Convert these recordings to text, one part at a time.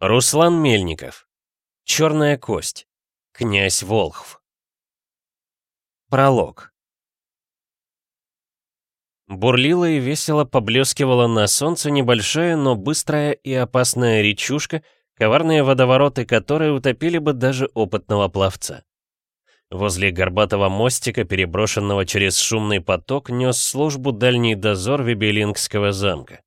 Руслан Мельников. Черная кость. Князь Волхв. Пролог. Бурлила и весело поблескивала на солнце небольшая, но быстрая и опасная речушка, коварные водовороты которой утопили бы даже опытного пловца. Возле горбатого мостика, переброшенного через шумный поток, нес службу дальний дозор Вибелингского замка.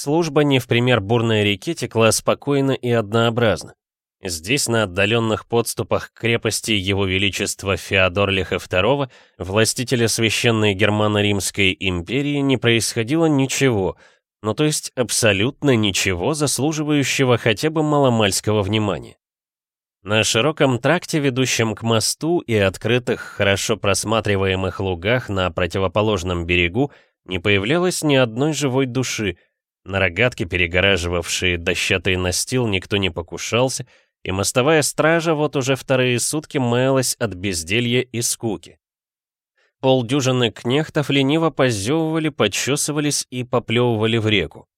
Служба не в пример бурной реки текла спокойно и однообразно. Здесь, на отдаленных подступах к крепости Его Величества Феодорлиха II, властителя Священной Германо-Римской империи, не происходило ничего, ну то есть абсолютно ничего, заслуживающего хотя бы маломальского внимания. На широком тракте, ведущем к мосту и открытых, хорошо просматриваемых лугах на противоположном берегу, не появлялось ни одной живой души, на рогатки, перегораживавшие дощатый настил, никто не покушался, и мостовая стража вот уже вторые сутки маялась от безделья и скуки. Полдюжины кнехтов лениво позевывали, подчесывались и поплевывали в реку.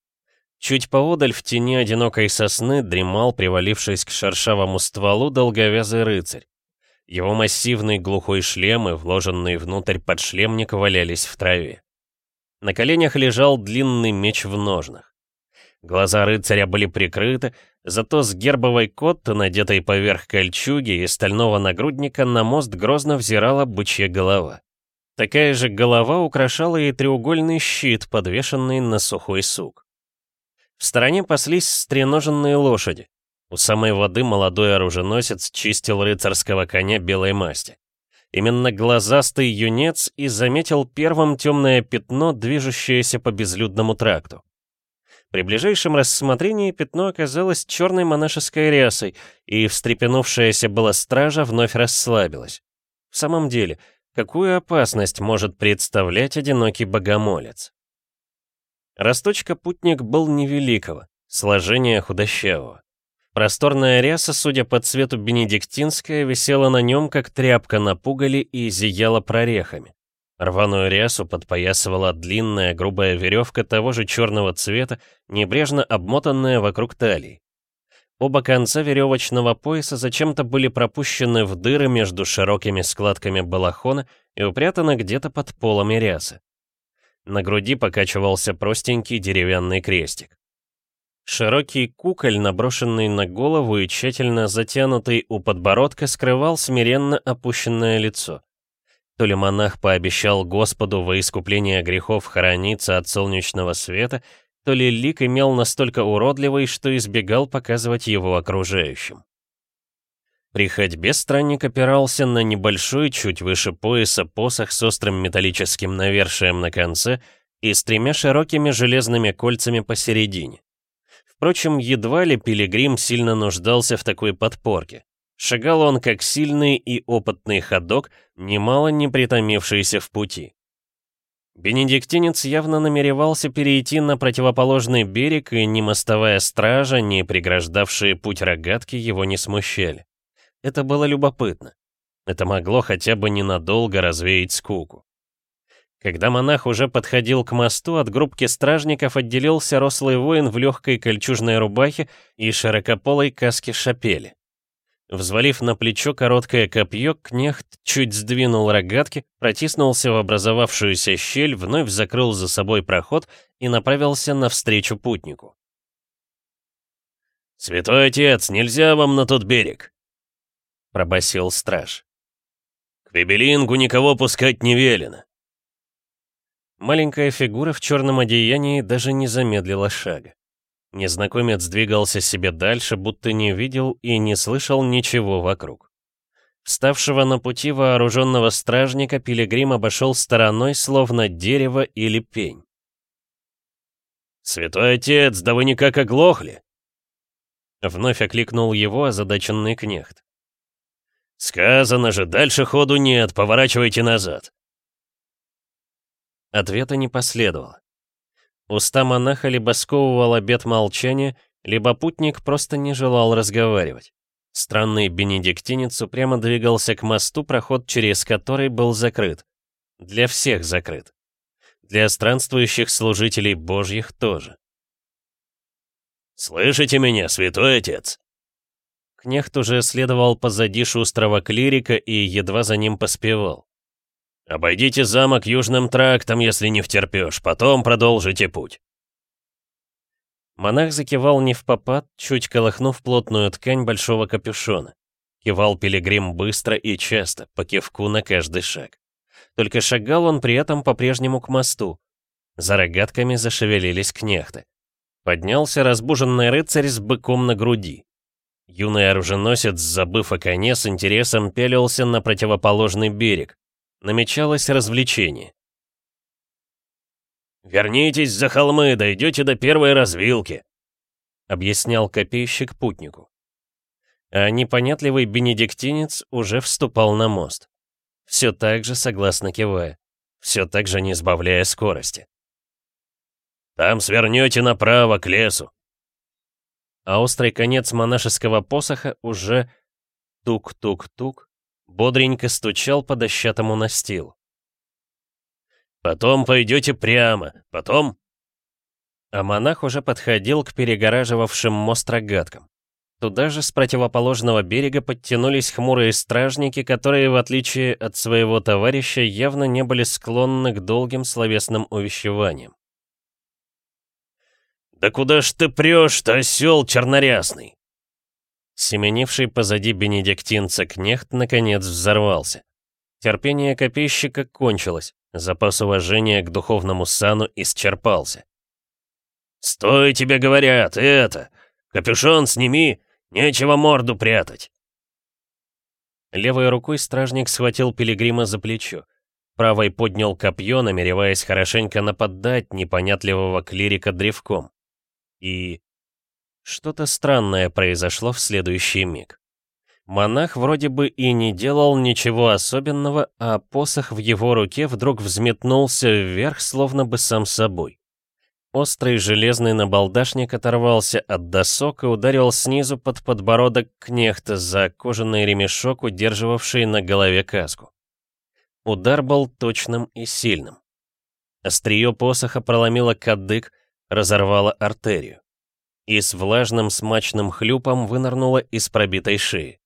Чуть поодаль в тени одинокой сосны дремал, привалившись к шершавому стволу, долговязый рыцарь. Его массивный глухой шлем и вложенный внутрь подшлемник валялись в траве. На коленях лежал длинный меч в ножнах. Глаза рыцаря были прикрыты, зато с гербовой котты, надетой поверх кольчуги и стального нагрудника, на мост грозно взирала бычья голова. Такая же голова украшала и треугольный щит, подвешенный на сухой сук. В стороне паслись стреноженные лошади. У самой воды молодой оруженосец чистил рыцарского коня белой масти. Именно глазастый юнец и заметил первым темное пятно, движущееся по безлюдному тракту. При ближайшем рассмотрении пятно оказалось черной монашеской рясой, и встрепенувшаяся была стража вновь расслабилась. В самом деле, какую опасность может представлять одинокий богомолец? Росточка-путник был невеликого, сложения худощавого. Просторная ряса, судя по цвету бенедиктинская, висела на нем, как тряпка на пугале и зияла прорехами. Рваную рясу подпоясывала длинная грубая веревка того же черного цвета, небрежно обмотанная вокруг талии. Оба конца веревочного пояса зачем-то были пропущены в дыры между широкими складками балахона и упрятаны где-то под полами рясы. На груди покачивался простенький деревянный крестик. Широкий куколь, наброшенный на голову и тщательно затянутый у подбородка, скрывал смиренно опущенное лицо. То ли монах пообещал Господу во искупление грехов хорониться от солнечного света, то ли лик имел настолько уродливый, что избегал показывать его окружающим. При ходьбе странник опирался на небольшой, чуть выше пояса посох с острым металлическим навершием на конце и с тремя широкими железными кольцами посередине. Впрочем, едва ли пилигрим сильно нуждался в такой подпорке. Шагал он как сильный и опытный ходок, немало не притомившийся в пути. Бенедиктинец явно намеревался перейти на противоположный берег, и ни мостовая стража, ни преграждавшие путь рогатки его не смущали. Это было любопытно. Это могло хотя бы ненадолго развеять скуку. Когда монах уже подходил к мосту, от группки стражников отделился рослый воин в легкой кольчужной рубахе и широкополой каске шапели. Взвалив на плечо короткое копье, кнехт чуть сдвинул рогатки, протиснулся в образовавшуюся щель, вновь закрыл за собой проход и направился навстречу путнику. «Святой отец, нельзя вам на тот берег!» — пробасил страж. «К Бибелингу никого пускать не велено. Маленькая фигура в черном одеянии даже не замедлила шага. Незнакомец двигался себе дальше, будто не видел и не слышал ничего вокруг. Вставшего на пути вооруженного стражника пилигрим обошел стороной, словно дерево или пень. «Святой отец, да вы никак оглохли!» Вновь окликнул его озадаченный кнехт. «Сказано же, дальше ходу нет, поворачивайте назад!» Ответа не последовало. Уста монаха либо сковывал обет молчания, либо путник просто не желал разговаривать. Странный бенедиктинец упрямо двигался к мосту, проход через который был закрыт. Для всех закрыт. Для странствующих служителей божьих тоже. «Слышите меня, святой отец?» Кнехт уже следовал позади шустрого клирика и едва за ним поспевал. «Обойдите замок южным трактом, если не втерпёшь, потом продолжите путь». Монах закивал не в попад, чуть колыхнув плотную ткань большого капюшона. Кивал пилигрим быстро и часто, по кивку на каждый шаг. Только шагал он при этом по-прежнему к мосту. За рогатками зашевелились кнехты. Поднялся разбуженный рыцарь с быком на груди. Юный оруженосец, забыв о коне, с интересом пялился на противоположный берег. Намечалось развлечение. «Вернитесь за холмы, дойдете до первой развилки», — объяснял копейщик путнику. А непонятливый бенедиктинец уже вступал на мост. Все так же согласно кивая, все так же не сбавляя скорости. «Там свернете направо, к лесу», а острый конец монашеского посоха уже тук-тук-тук бодренько стучал по дощатому настилу. Потом пойдете прямо, потом...» А монах уже подходил к перегораживавшим мост рогаткам. Туда же с противоположного берега подтянулись хмурые стражники, которые, в отличие от своего товарища, явно не были склонны к долгим словесным увещеваниям. «Да куда ж ты прешь-то, осел чернорясный?» Семенивший позади бенедиктинца кнехт наконец взорвался. Терпение копейщика кончилось. Запас уважения к духовному сану исчерпался. «Стой, тебе говорят, это! Капюшон сними, нечего морду прятать!» Левой рукой стражник схватил пилигрима за плечо. Правой поднял копье, намереваясь хорошенько нападать непонятливого клирика древком. И... Что-то странное произошло в следующий миг. Монах вроде бы и не делал ничего особенного, а посох в его руке вдруг взметнулся вверх, словно бы сам собой. Острый железный набалдашник оторвался от досок и ударил снизу под подбородок кнехта за кожаный ремешок, удерживавший на голове каску. Удар был точным и сильным. Острие посоха проломило кадык, разорвало артерию. И с влажным смачным хлюпом вынырнуло из пробитой шеи.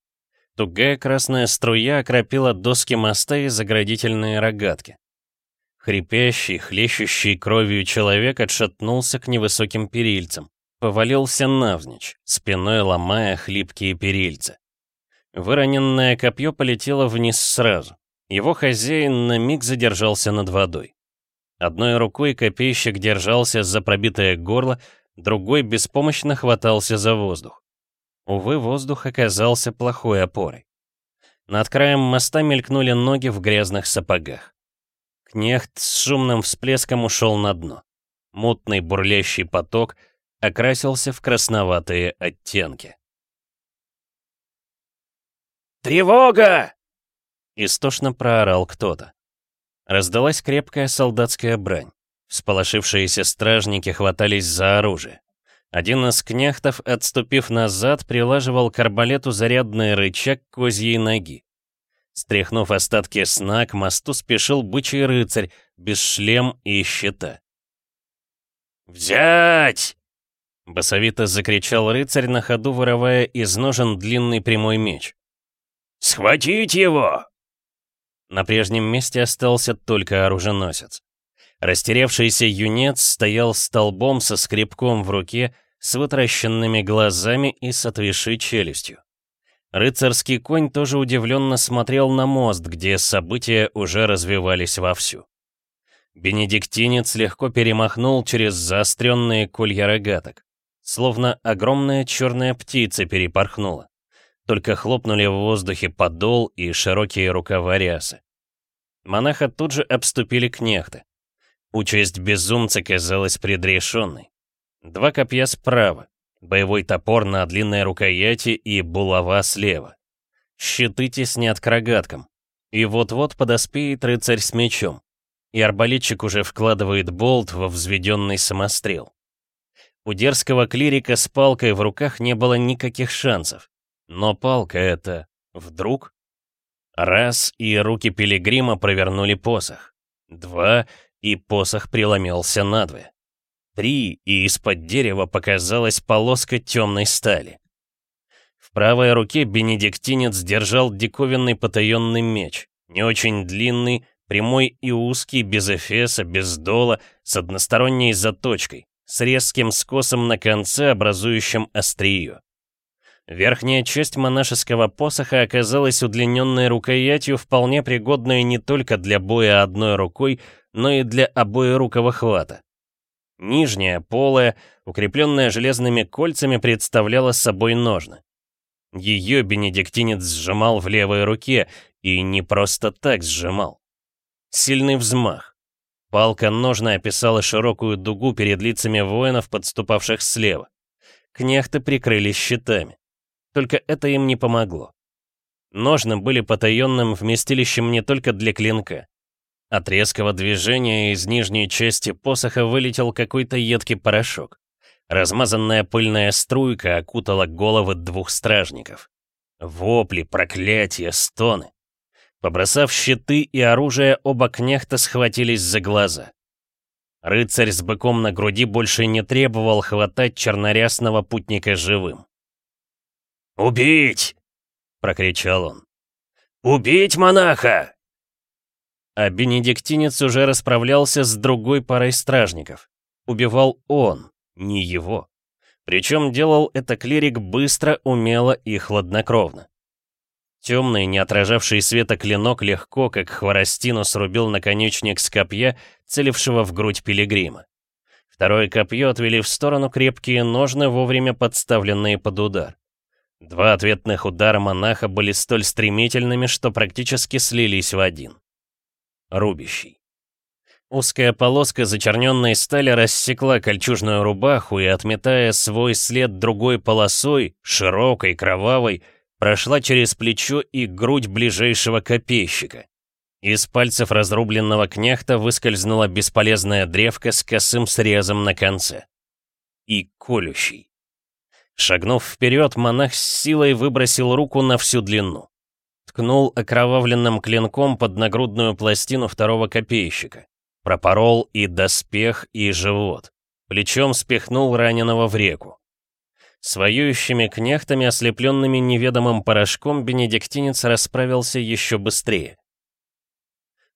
Тугая красная струя окропила доски моста и заградительные рогатки. Хрипящий, хлещущий кровью человек отшатнулся к невысоким перильцам, повалился навзничь, спиной ломая хлипкие перильцы. Выроненное копье полетело вниз сразу. Его хозяин на миг задержался над водой. Одной рукой копейщик держался за пробитое горло, другой беспомощно хватался за воздух. Увы, воздух оказался плохой опорой. Над краем моста мелькнули ноги в грязных сапогах. Кнехт с шумным всплеском ушел на дно. Мутный бурлящий поток окрасился в красноватые оттенки. «Тревога!» — истошно проорал кто-то. Раздалась крепкая солдатская брань. Всполошившиеся стражники хватались за оружие. Один из княхтов, отступив назад, прилаживал к арбалету зарядный рычаг козьей ноги. Стряхнув остатки сна, к мосту спешил бычий рыцарь, без шлем и щита. «Взять!» — басовито закричал рыцарь на ходу, вырывая из ножен длинный прямой меч. «Схватить его!» На прежнем месте остался только оруженосец. Растерявшийся юнец стоял столбом со скребком в руке, с вытращенными глазами и с отвисшей челюстью. Рыцарский конь тоже удивленно смотрел на мост, где события уже развивались вовсю. Бенедиктинец легко перемахнул через заостренные колья рогаток. Словно огромная черная птица перепорхнула. Только хлопнули в воздухе подол и широкие рукава рясы. Монаха тут же обступили кнехты. Участь безумца казалась предрешенной. Два копья справа, боевой топор на длинной рукояти и булава слева. Щиты теснят к рогаткам. И вот-вот подоспеет рыцарь с мечом. И арбалетчик уже вкладывает болт во взведенный самострел. У дерзкого клирика с палкой в руках не было никаких шансов. Но палка это вдруг? Раз, и руки пилигрима провернули посох. Два, и посох преломился надвое. три, и из-под дерева показалась полоска темной стали. В правой руке бенедиктинец держал диковинный потаенный меч, не очень длинный, прямой и узкий, без эфеса, без дола, с односторонней заточкой, с резким скосом на конце, образующим острие. Верхняя часть монашеского посоха оказалась удлиненной рукоятью, вполне пригодной не только для боя одной рукой, но и для обоерукого хвата. Нижняя, полая, укрепленная железными кольцами, представляла собой ножны. Ее бенедиктинец сжимал в левой руке, и не просто так сжимал. Сильный взмах. Палка ножна описала широкую дугу перед лицами воинов, подступавших слева. Кнехты прикрылись щитами. Только это им не помогло. Ножны были потаенным вместилищем не только для клинка. От резкого движения из нижней части посоха вылетел какой-то едкий порошок. Размазанная пыльная струйка окутала головы двух стражников. Вопли, проклятия, стоны. Побросав щиты и оружие, оба кнехта схватились за глаза. Рыцарь с быком на груди больше не требовал хватать чернорясного путника живым. «Убить!» — прокричал он. «Убить монаха!» А бенедиктинец уже расправлялся с другой парой стражников. Убивал он, не его. Причем делал это клирик быстро, умело и хладнокровно. Темный, не отражавший света клинок легко, как хворостину, срубил наконечник с копья, целившего в грудь пилигрима. Второе копье отвели в сторону крепкие ножны, вовремя подставленные под удар. Два ответных удара монаха были столь стремительными, что практически слились в один. Рубящий. Узкая полоска зачерненной стали рассекла кольчужную рубаху и, отметая свой след другой полосой, широкой, кровавой, прошла через плечо и грудь ближайшего копейщика. Из пальцев разрубленного княхта выскользнула бесполезная древка с косым срезом на конце. И колющий. Шагнув вперед, монах с силой выбросил руку на всю длину. Ткнул окровавленным клинком под нагрудную пластину второго копейщика. Пропорол и доспех, и живот. Плечом спихнул раненого в реку. С воюющими кнехтами, ослепленными неведомым порошком, бенедиктинец расправился еще быстрее.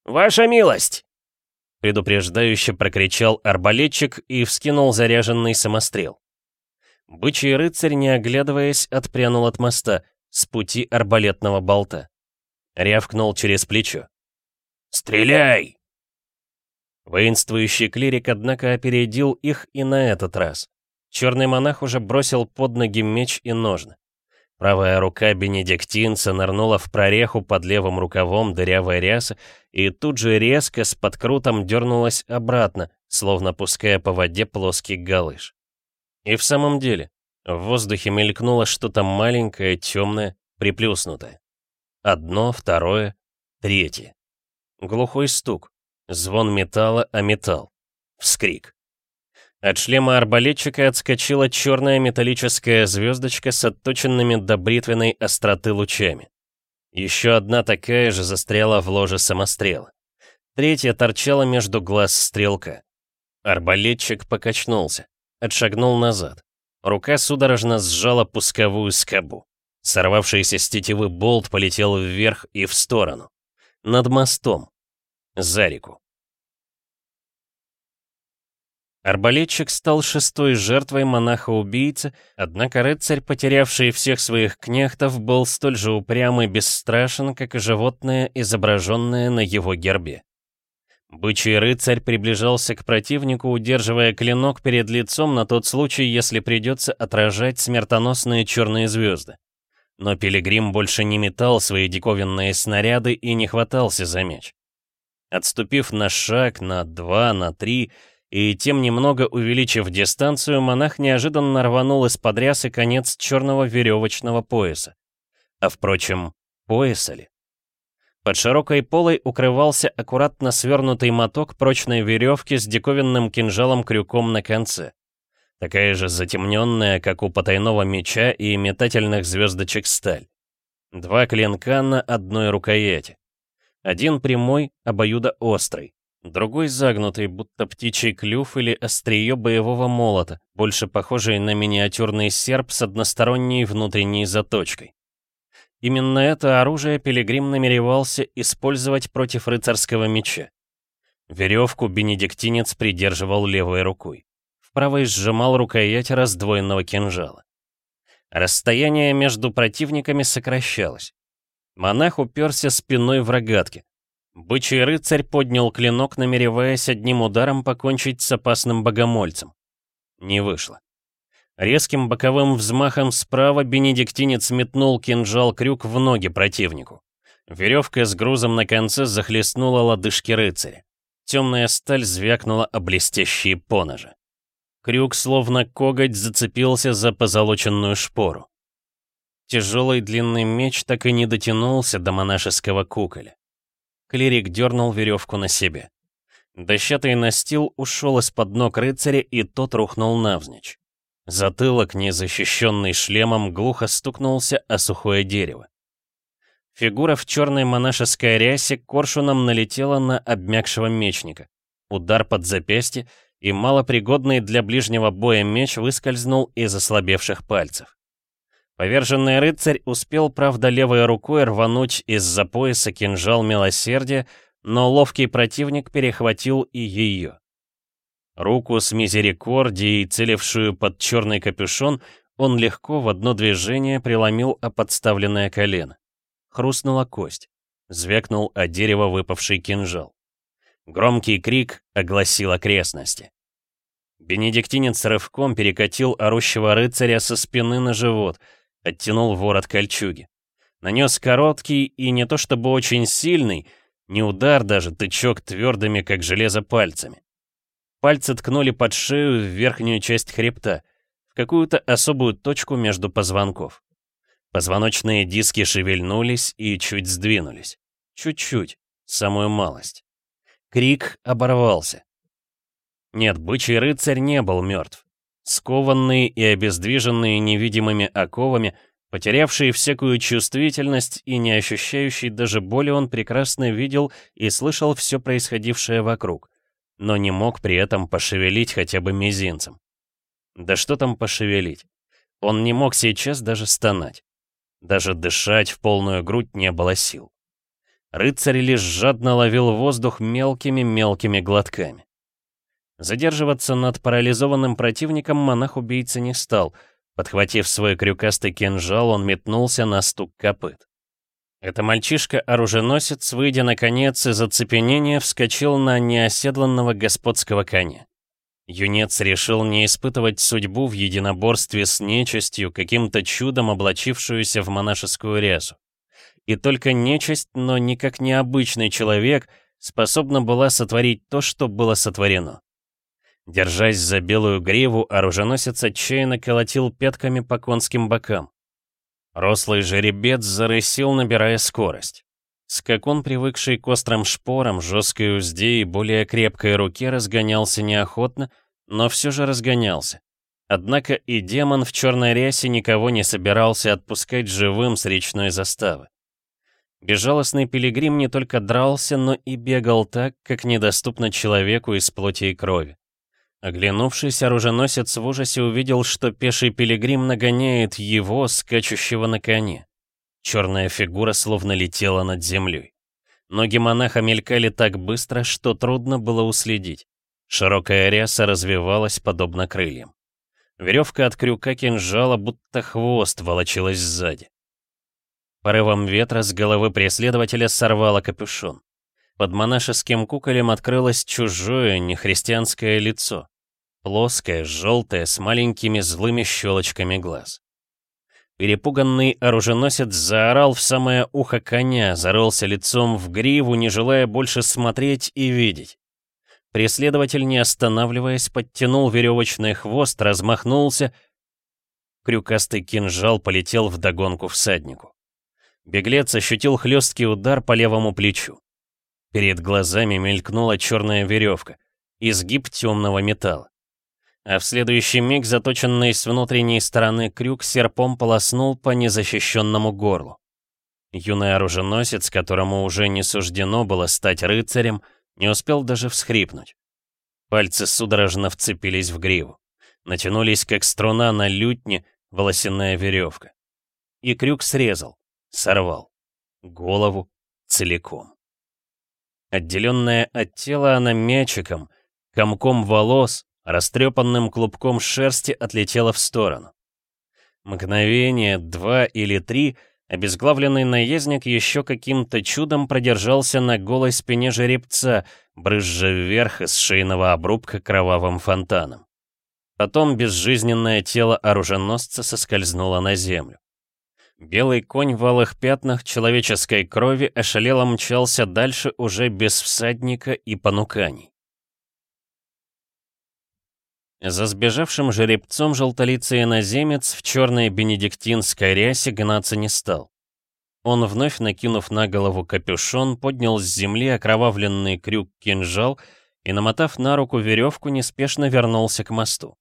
«Ваша милость!» Предупреждающе прокричал арбалетчик и вскинул заряженный самострел. Бычий рыцарь, не оглядываясь, отпрянул от моста, с пути арбалетного болта. Рявкнул через плечо. «Стреляй!» Воинствующий клирик, однако, опередил их и на этот раз. Черный монах уже бросил под ноги меч и ножны. Правая рука бенедиктинца нырнула в прореху под левым рукавом дырявой рясы и тут же резко с подкрутом дернулась обратно, словно пуская по воде плоский галыш. И в самом деле, в воздухе мелькнуло что-то маленькое, темное, приплюснутое. Одно, второе, третье. Глухой стук, звон металла о металл. Вскрик. От шлема арбалетчика отскочила черная металлическая звездочка с отточенными до бритвенной остроты лучами. Еще одна такая же застряла в ложе самострела. Третья торчала между глаз стрелка. Арбалетчик покачнулся. Отшагнул назад. Рука судорожно сжала пусковую скобу. Сорвавшийся с тетивы болт полетел вверх и в сторону. Над мостом. За реку. Арбалетчик стал шестой жертвой монаха-убийцы, однако рыцарь, потерявший всех своих кнехтов, был столь же упрям и бесстрашен, как и животное, изображенное на его гербе. Бычий рыцарь приближался к противнику, удерживая клинок перед лицом на тот случай, если придется отражать смертоносные черные звезды. Но пилигрим больше не метал свои диковинные снаряды и не хватался за меч. Отступив на шаг, на два, на три, и тем немного увеличив дистанцию, монах неожиданно рванул из-под рясы конец черного веревочного пояса. А впрочем, пояса ли? Под широкой полой укрывался аккуратно свернутый моток прочной веревки с диковинным кинжалом-крюком на конце. Такая же затемненная, как у потайного меча и метательных звездочек сталь. Два клинка на одной рукояти. Один прямой, обоюдоострый. другой загнутый, будто птичий клюв или острие боевого молота, больше похожий на миниатюрный серп с односторонней внутренней заточкой. Именно это оружие Пилигрим намеревался использовать против рыцарского меча. Веревку бенедиктинец придерживал левой рукой. В правой сжимал рукоять раздвоенного кинжала. Расстояние между противниками сокращалось. Монах уперся спиной в рогатки. Бычий рыцарь поднял клинок, намереваясь одним ударом покончить с опасным богомольцем. Не вышло. Резким боковым взмахом справа бенедиктинец метнул кинжал-крюк в ноги противнику. Веревка с грузом на конце захлестнула лодыжки рыцаря. Темная сталь звякнула о блестящие поножи. Крюк, словно коготь, зацепился за позолоченную шпору. Тяжелый длинный меч так и не дотянулся до монашеского куколя. Клирик дернул веревку на себе. Дощатый настил ушел из-под ног рыцаря, и тот рухнул навзничь. Затылок, незащищенный шлемом, глухо стукнулся о сухое дерево. Фигура в черной монашеской рясе коршуном налетела на обмякшего мечника. Удар под запястье, и малопригодный для ближнего боя меч выскользнул из ослабевших пальцев. Поверженный рыцарь успел, правда, левой рукой рвануть из-за пояса кинжал милосердия, но ловкий противник перехватил и ее. Руку с мизерикордией, целившую под черный капюшон, он легко в одно движение преломил о подставленное колено. Хрустнула кость. Звякнул о дерево выпавший кинжал. Громкий крик огласил окрестности. Бенедиктинец рывком перекатил орущего рыцаря со спины на живот, оттянул ворот кольчуги. Нанес короткий и не то чтобы очень сильный, не удар даже, тычок твердыми, как железо, пальцами. Пальцы ткнули под шею в верхнюю часть хребта, в какую-то особую точку между позвонков. Позвоночные диски шевельнулись и чуть сдвинулись. Чуть-чуть, самую малость. Крик оборвался. Нет, бычий рыцарь не был мертв. Скованные и обездвиженные невидимыми оковами, потерявший всякую чувствительность и не ощущающий даже боли, он прекрасно видел и слышал все происходившее вокруг но не мог при этом пошевелить хотя бы мизинцем. Да что там пошевелить? Он не мог сейчас даже стонать. Даже дышать в полную грудь не было сил. Рыцарь лишь жадно ловил воздух мелкими-мелкими глотками. Задерживаться над парализованным противником монах-убийца не стал. Подхватив свой крюкастый кинжал, он метнулся на стук копыт. Это мальчишка-оруженосец, выйдя наконец из оцепенения, вскочил на неоседланного господского коня. Юнец решил не испытывать судьбу в единоборстве с нечистью, каким-то чудом облачившуюся в монашескую рясу. И только нечисть, но не обычный человек, способна была сотворить то, что было сотворено. Держась за белую гриву, оруженосец отчаянно колотил пятками по конским бокам. Рослый жеребец зарысил, набирая скорость. Скакун, привыкший к острым шпорам, жесткой узде и более крепкой руке, разгонялся неохотно, но все же разгонялся. Однако и демон в черной рясе никого не собирался отпускать живым с речной заставы. Безжалостный пилигрим не только дрался, но и бегал так, как недоступно человеку из плоти и крови. Оглянувшись, оруженосец в ужасе увидел, что пеший пилигрим нагоняет его, скачущего на коне. Черная фигура словно летела над землей. Ноги монаха мелькали так быстро, что трудно было уследить. Широкая ряса развивалась подобно крыльям. Веревка от крюка кинжала, будто хвост, волочилась сзади. Порывом ветра с головы преследователя сорвало капюшон. Под монашеским куколем открылось чужое, нехристианское лицо. Плоское, желтое, с маленькими злыми щелочками глаз. Перепуганный оруженосец заорал в самое ухо коня, зарылся лицом в гриву, не желая больше смотреть и видеть. Преследователь, не останавливаясь, подтянул веревочный хвост, размахнулся. Крюкастый кинжал полетел вдогонку всаднику. Беглец ощутил хлесткий удар по левому плечу. Перед глазами мелькнула черная веревка, изгиб темного металла. А в следующий миг заточенный с внутренней стороны крюк серпом полоснул по незащищенному горлу. Юный оруженосец, которому уже не суждено было стать рыцарем, Не успел даже всхрипнуть. Пальцы судорожно вцепились в гриву. Натянулись, как струна на лютне, волосяная веревка. И крюк срезал, сорвал. Голову целиком. Отделенная от тела она мячиком, комком волос, растрепанным клубком шерсти отлетела в сторону. Мгновение, два или три, обезглавленный наездник еще каким-то чудом продержался на голой спине жеребца, брызжа вверх из шейного обрубка кровавым фонтаном. Потом безжизненное тело оруженосца соскользнуло на землю. Белый конь в алых пятнах человеческой крови ошалело мчался дальше уже без всадника и понуканий. За сбежавшим жеребцом желтолицый иноземец в черной бенедиктинской рясе гнаться не стал. Он, вновь накинув на голову капюшон, поднял с земли окровавленный крюк-кинжал и, намотав на руку веревку, неспешно вернулся к мосту.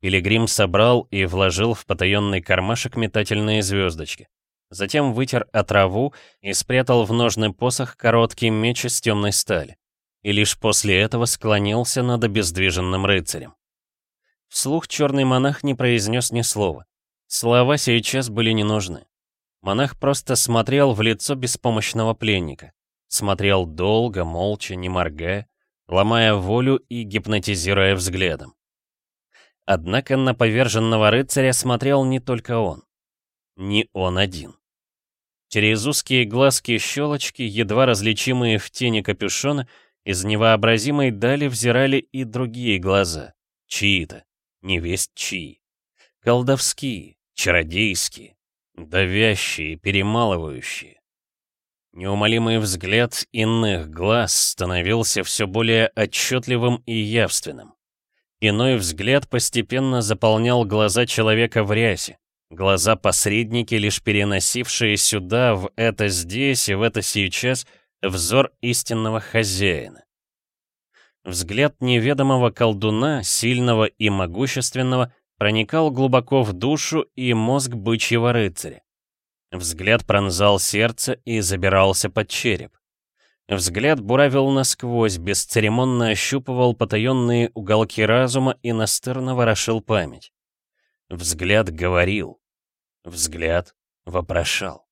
Пилигрим собрал и вложил в потаенный кармашек метательные звездочки. Затем вытер отраву и спрятал в ножный посох короткий меч из темной стали. И лишь после этого склонился над обездвиженным рыцарем. Вслух черный монах не произнес ни слова. Слова сейчас были не нужны. Монах просто смотрел в лицо беспомощного пленника. Смотрел долго, молча, не моргая, ломая волю и гипнотизируя взглядом. Однако на поверженного рыцаря смотрел не только он. Не он один. Через узкие глазки-щелочки, едва различимые в тени капюшона, из невообразимой дали взирали и другие глаза, чьи-то невесть чьи. Колдовские, чародейские, давящие, перемалывающие. Неумолимый взгляд иных глаз становился все более отчетливым и явственным. Иной взгляд постепенно заполнял глаза человека в рясе, глаза-посредники, лишь переносившие сюда, в это здесь и в это сейчас, взор истинного хозяина. Взгляд неведомого колдуна, сильного и могущественного, проникал глубоко в душу и мозг бычьего рыцаря. Взгляд пронзал сердце и забирался под череп. Взгляд буравил насквозь, бесцеремонно ощупывал потаенные уголки разума и настырно ворошил память. Взгляд говорил. Взгляд вопрошал.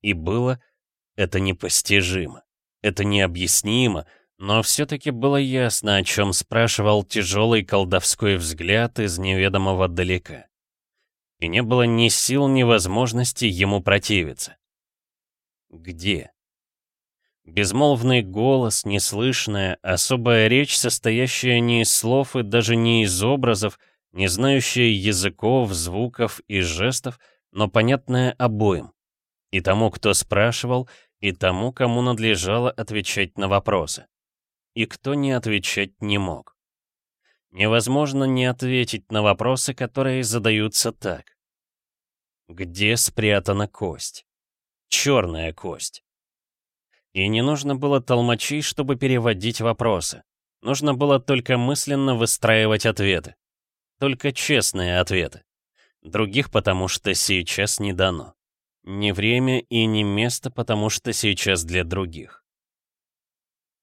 И было это непостижимо, это необъяснимо, но все-таки было ясно, о чем спрашивал тяжелый колдовской взгляд из неведомого далека. И не было ни сил, ни возможности ему противиться. Где? Безмолвный голос, неслышная, особая речь, состоящая не из слов и даже не из образов, не знающая языков, звуков и жестов, но понятная обоим. И тому, кто спрашивал, и тому, кому надлежало отвечать на вопросы и кто не отвечать не мог. Невозможно не ответить на вопросы, которые задаются так. Где спрятана кость? Черная кость. И не нужно было толмачей, чтобы переводить вопросы. Нужно было только мысленно выстраивать ответы. Только честные ответы. Других потому что сейчас не дано. Не время и не место, потому что сейчас для других.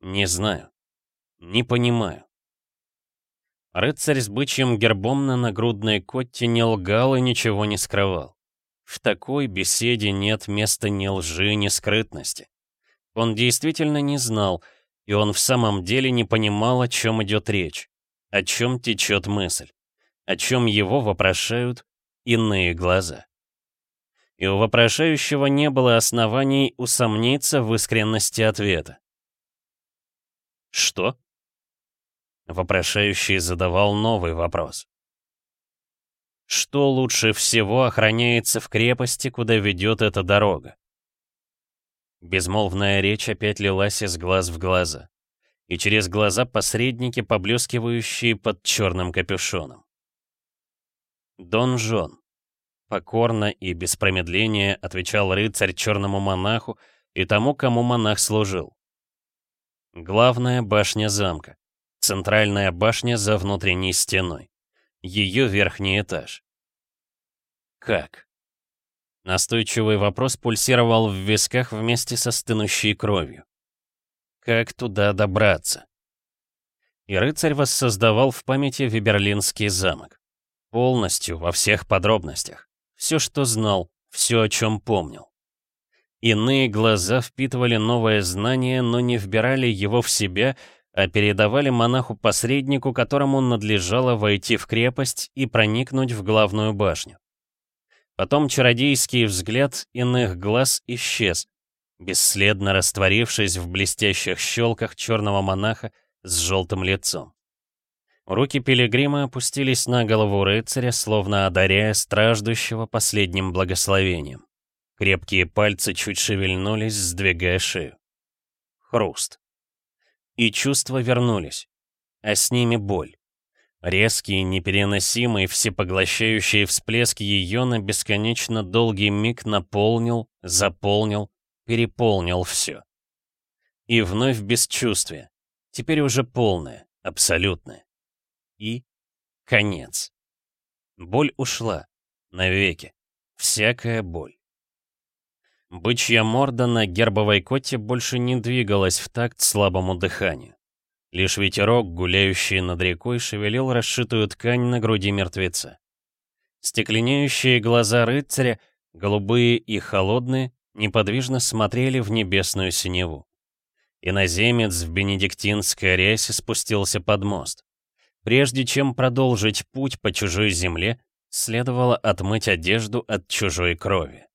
Не знаю. Не понимаю. Рыцарь с бычьим гербом на нагрудной котте не лгал и ничего не скрывал. В такой беседе нет места ни лжи, ни скрытности. Он действительно не знал, и он в самом деле не понимал, о чем идет речь, о чем течет мысль, о чем его вопрошают иные глаза. И у вопрошающего не было оснований усомниться в искренности ответа. «Что?» Вопрошающий задавал новый вопрос. Что лучше всего охраняется в крепости, куда ведет эта дорога? Безмолвная речь опять лилась из глаз в глаза. И через глаза посредники, поблескивающие под черным капюшоном. Дон Жон. Покорно и без промедления отвечал рыцарь черному монаху и тому, кому монах служил. Главная башня замка. Центральная башня за внутренней стеной. Ее верхний этаж. Как? Настойчивый вопрос пульсировал в висках вместе со стынущей кровью. Как туда добраться? И рыцарь воссоздавал в памяти Виберлинский замок. Полностью, во всех подробностях. Все, что знал, все, о чем помнил. Иные глаза впитывали новое знание, но не вбирали его в себя, а передавали монаху-посреднику, которому надлежало войти в крепость и проникнуть в главную башню. Потом чародейский взгляд иных глаз исчез, бесследно растворившись в блестящих щелках черного монаха с желтым лицом. Руки пилигрима опустились на голову рыцаря, словно одаряя страждущего последним благословением. Крепкие пальцы чуть шевельнулись, сдвигая шею. Хруст. И чувства вернулись, а с ними боль. Резкий, непереносимый, всепоглощающий всплеск ее на бесконечно долгий миг наполнил, заполнил, переполнил все. И вновь бесчувствие, теперь уже полное, абсолютное. И конец. Боль ушла, навеки, всякая боль. Бычья морда на гербовой коте больше не двигалась в такт слабому дыханию. Лишь ветерок, гуляющий над рекой, шевелил расшитую ткань на груди мертвеца. Стекленеющие глаза рыцаря, голубые и холодные, неподвижно смотрели в небесную синеву. Иноземец в бенедиктинской рясе спустился под мост. Прежде чем продолжить путь по чужой земле, следовало отмыть одежду от чужой крови.